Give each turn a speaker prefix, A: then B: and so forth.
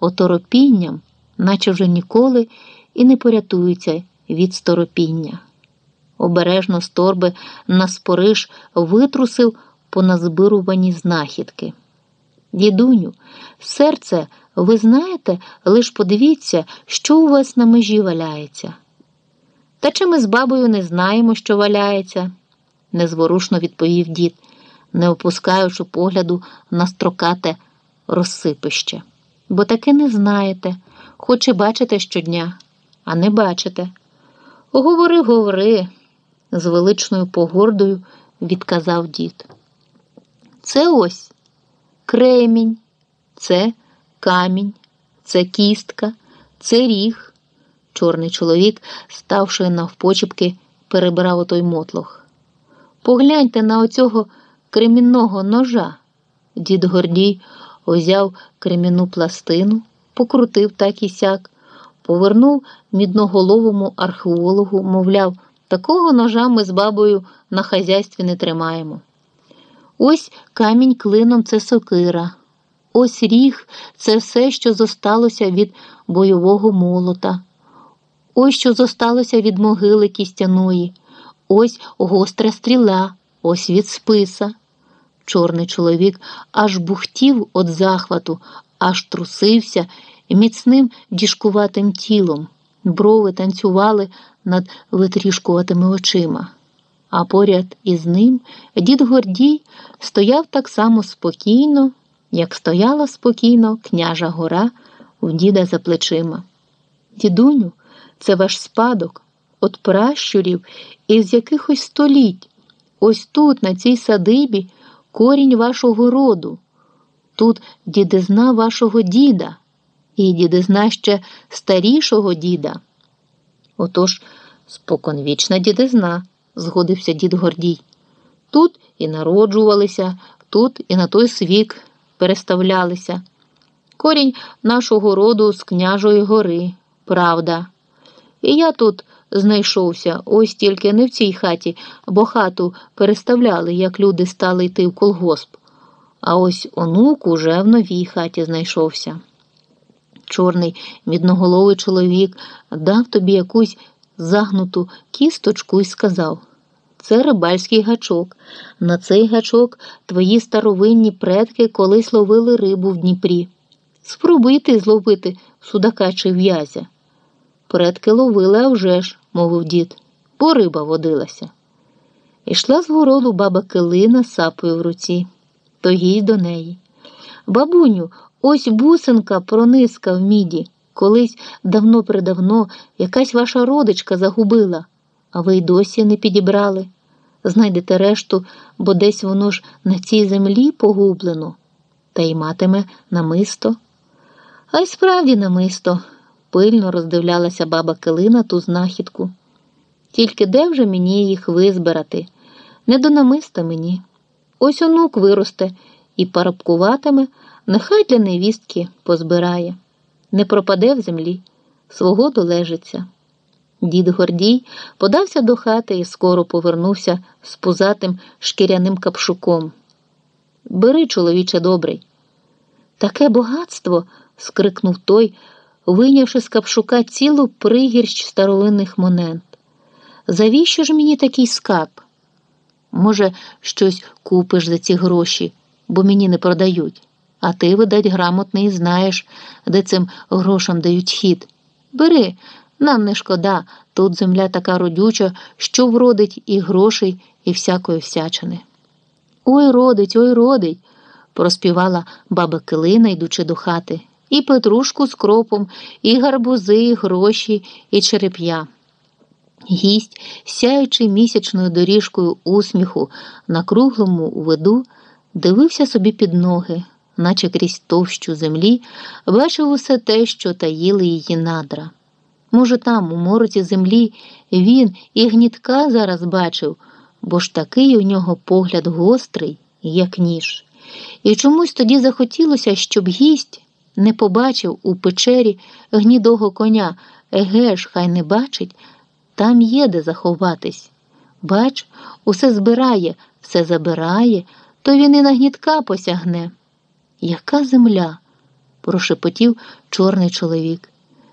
A: оторопінням, наче вже ніколи і не порятуються від сторопіння. Обережно з торби на спориш витрусив поназбирувані знахідки. Дідуню, серце, ви знаєте, лиш подивіться, що у вас на межі валяється. Та чи ми з бабою не знаємо, що валяється, незворушно відповів дід, не опускаючи погляду на строкате розсипище. Бо таки не знаєте, хоч і бачите щодня, а не бачите. Говори, говори, з величною погордою відказав дід. Це ось кремінь, це камінь, це кістка, це ріг. Чорний чоловік, ставши навпочіпки, перебирав отой мотлох. Погляньте на оцього кремінного ножа. Дід Гордій узяв кремінну пластину, покрутив так і сяк, повернув мідноголовому археологу, мовляв, такого ножа ми з бабою на хазяйстві не тримаємо. Ось камінь клином це сокира, ось ріг це все, що зосталося від бойового молота, ось що зосталося від могили кістяної, ось гостра стріла, ось від списа. Чорний чоловік аж бухтів від захвату, аж трусився міцним діжкуватим тілом, брови танцювали над витрішкуватими очима. А поряд із ним дід Гордій стояв так само спокійно, як стояла спокійно княжа гора в діда за плечима. Дідуню, це ваш спадок от пращурів із якихось століть. Ось тут, на цій садибі, корінь вашого роду, тут дідизна вашого діда, і дідизна ще старішого діда. Отож, споконвічна дідизна, згодився дід Гордій. Тут і народжувалися, тут і на той свік переставлялися. Корінь нашого роду з княжої гори, правда. І я тут знайшовся, ось тільки не в цій хаті, бо хату переставляли, як люди стали йти в колгосп. А ось онук уже в новій хаті знайшовся. Чорний мідноголовий чоловік дав тобі якусь загнуту кісточку і сказав це рибальський гачок. На цей гачок твої старовинні предки колись ловили рибу в Дніпрі. Спробуй ти зловити судака чи в'язя. Предки ловили, а вже ж, мовив дід, бо риба водилася. Ішла з городу баба Килина сапою в руці, то їй до неї. Бабуню, ось бусинка прониска в міді. Колись давно придавно якась ваша родичка загубила, а ви й досі не підібрали. Знайдете решту, бо десь воно ж на цій землі погублено, та й матиме намисто. А й справді намисто пильно роздивлялася баба Килина ту знахідку. Тільки де вже мені їх визбирати? Не до намиста мені. Ось онук виросте і парабкуватиме, нехай для невістки позбирає, не пропаде в землі, свого долежиться. Дід Гордій подався до хати і скоро повернувся з пузатим шкіряним капшуком. Бери, чоловіче добрий. Таке багатство. скрикнув той вийнявши з капшука цілу пригірщ старовинних монет. Завіщо ж мені такий скарб? Може, щось купиш за ці гроші, бо мені не продають, а ти, видать, грамотний знаєш, де цим грошам дають хід. Бери, нам не шкода, тут земля така родюча, що вродить і грошей, і всякої всячини. Ой, родить, ой, родить, проспівала баба Килина, йдучи до хати і петрушку з кропом, і гарбузи, і гроші, і череп'я. Гість, сяючи місячною доріжкою усміху на круглому виду, дивився собі під ноги, наче крізь товщу землі, бачив усе те, що таїли її надра. Може, там, у мороці землі, він і гнітка зараз бачив, бо ж такий у нього погляд гострий, як ніж. І чомусь тоді захотілося, щоб гість не побачив у печері гнідого коня, еге ж, хай не бачить, там є де заховатись. Бач, усе збирає, все забирає, то він і на гнітка посягне. Яка земля? прошепотів чорний чоловік.